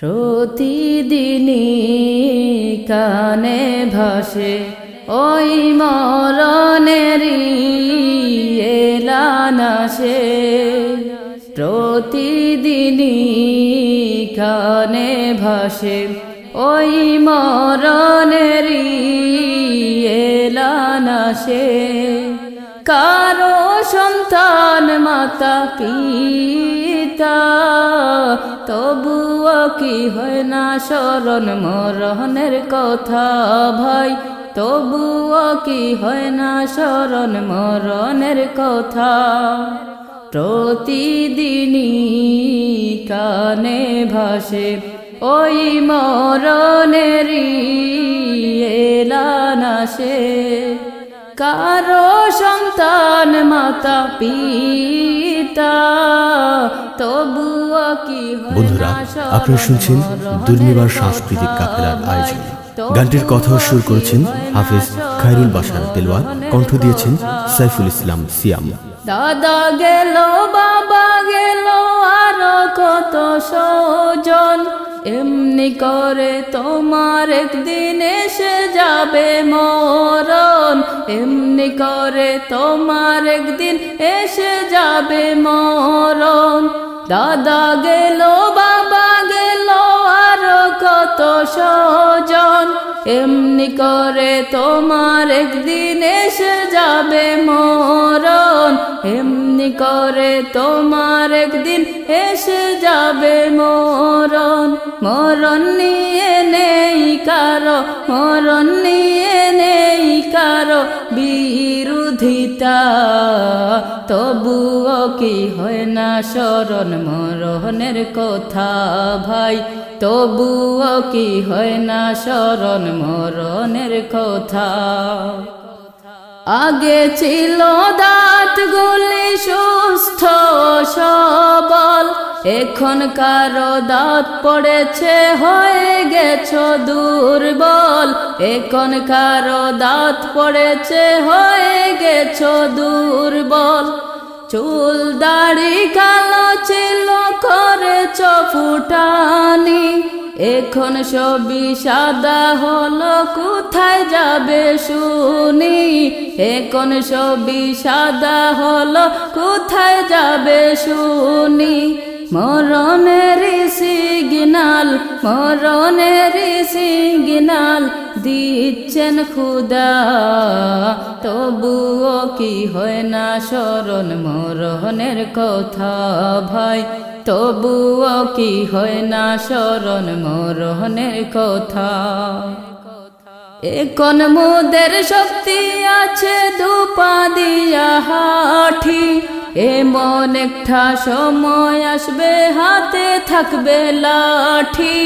প্রতিদিনই কানে ভাসে ওই মরণেরই এলানাসে প্রতিদিনই কানে ভাসে ওই মরণেরই এলানাসে কারও সন্তান মাতা, পিতা, তবুও কি হয় না শরণ মরণের কথা ভাই, তবুও কি হয় না শরণ মরণের কথা প্রতিদিনই কানে ভাসে, ওই মরণেরই এলানাসে কারও সন্তান মাতা পিতা তবুও কি বন্ধুরা আপনারা শুনছেন দুর্নিবার সাংস্কৃতিক কাফেলার আয়োজন। গানটির কথা সুর করেছেন হাফেজ খায়রুল বাসার দেলওয়ার কণ্ঠ দিয়েছেন সাইফুল ইসলাম সিয়াম। দাদা গেল বাবা গেল আর কত সজন? এমনি করে তোমার একদিন এসে যাবে মরণ। এমনি করে তোমার একদিন এসে যাবে মরণ। দাদা গেল বাবা সজন? এমনি করে তোমার একদিন এসে যাবে মরণ। এমনি করে তোমার একদিন এসে যাবে মরণ। মরণ নিয়ে নেই কারও, মরণ নিয়ে বিরোধিতা তবুও কি হয় না শরণ মরণের কথা ভাই? তবুও কি হয় না শরণ মরণের কথা? আগে ছিল দাঁত গুলি সুস্থ সবল, এখন কারও দাঁত পড়েছে, হয়ে গেছ দুর্বল, এখন কারও দাঁত পড়েছে, হয়ে গেছ দুর্বল। চুল দাড়ি কালো ছিল, করেছ ফুটানি। এখন সবই সাদা হলো, কোথায় যাবে শুনি। এখন সবই সাদা হলো, কোথায় যাবে শুনি। মরণের সিগনাল মরণের সিগনাল। দিচ্ছেন খুদা, তবুও কি হয় না শরণ মরণের কথা ভাই? তবুও কি হয় না শরণ মরণের কথা? এখন মোদের শক্তি আছে দুপা দিয়া হাঠি। এমন একটা সময় আসবে, হাতে থাকবে লাঠি।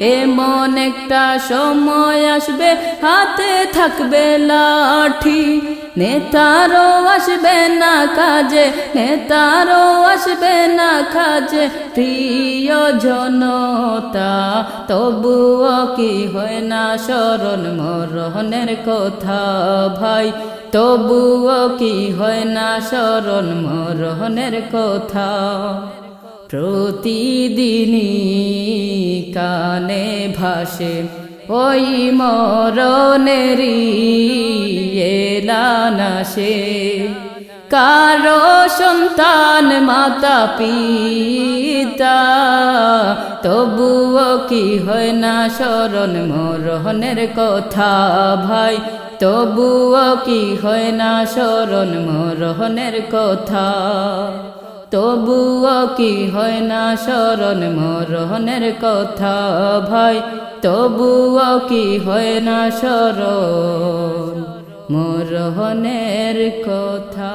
এমন একটা সময় আসবে, হাতে থাকবে লাঠি। নেতারও আসবে না কাজে, নেতারও আসবে না কাজে। প্রিয় জনতা, তবুও কি হয় না শরণ মরণের কথা ভাই? তবুও কি হয় না স্মরণ মরণের কথা? প্রতিদিনই কানে ভাসে ওই মরণেরই এলানাসে কারও সন্তান মাতা পিতা, তবুও কি হয় না স্মরণ? মরণের কথা ভাই, তবুও কি হয় না স্মরণ? মরণের কথা, তবুও কি হয় না স্মরণ? মরণের কথা ভাই, তবুও কি হয় না স্মরণ? মরণের কথা।